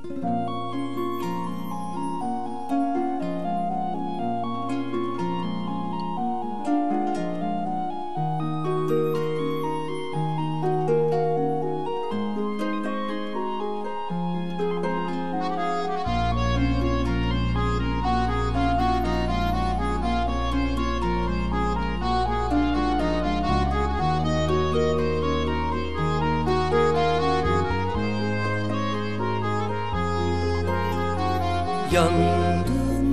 thank you. Yandım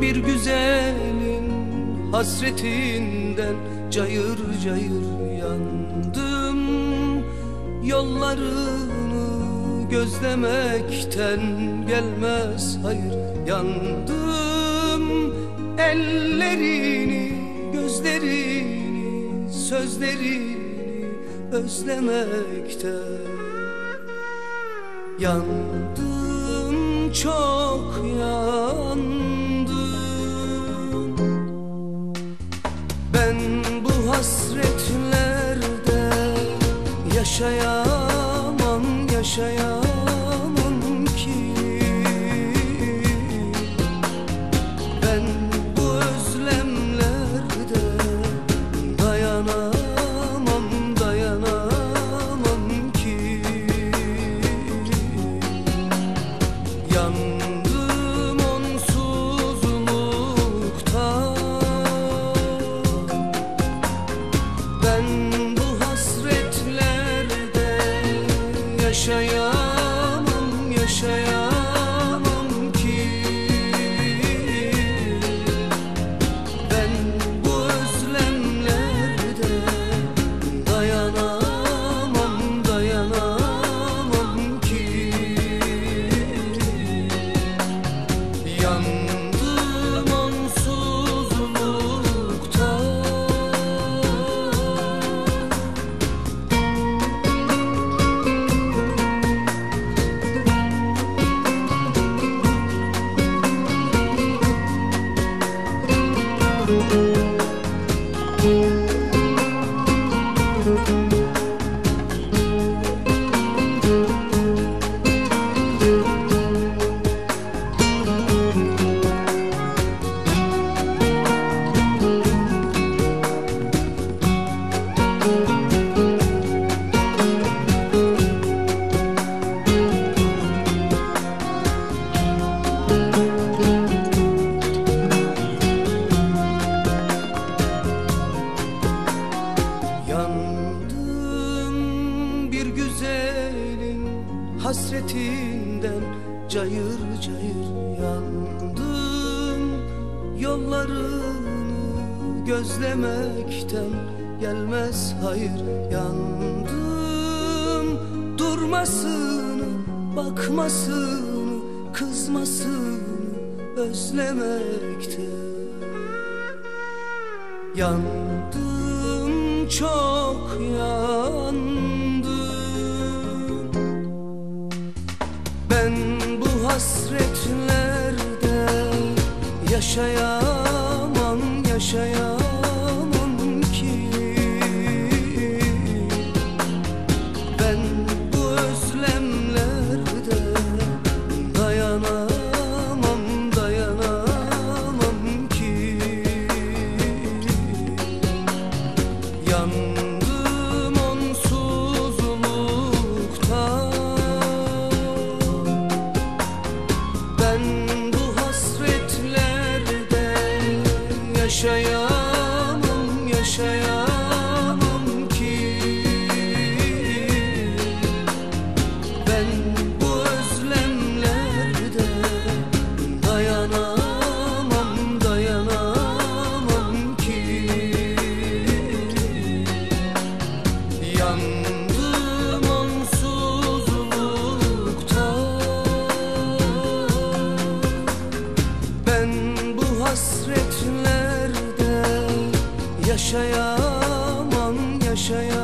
bir güzelin hasretinden Cayır cayır yandım. Yollarını gözlemekten gelmez hayır Yandım. Ellerini, gözlerini, sözlerini özlemekten Yandım çok yandım Ben bu hasretlerde yaşayamam yaşayamam yaşayamam Yandım hasretinden Cayır cayır yandım. Yollarını gözlemekten gelmez hayır Yandım. Durmasını, bakmasını, kızmasını özlemekten Yandım. Çok yandım hasretlerde yaşayamam yaşayamam yaşayan yaşayamam yaşayamam.